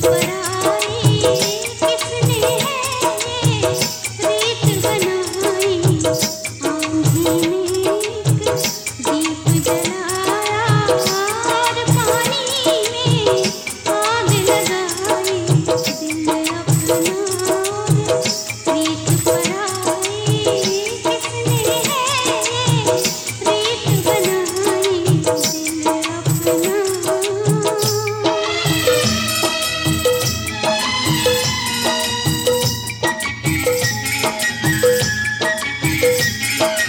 But I Música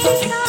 Thank you.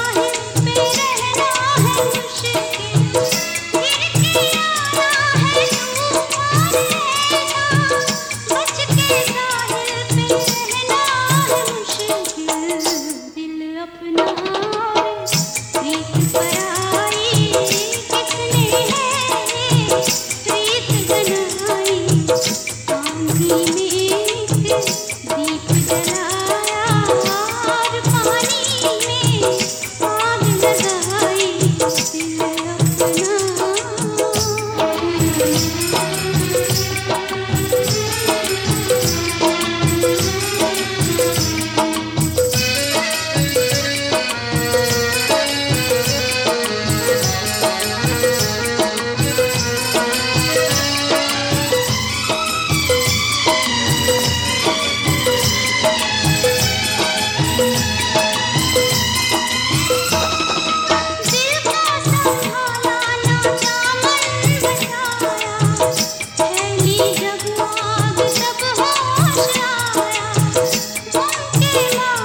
希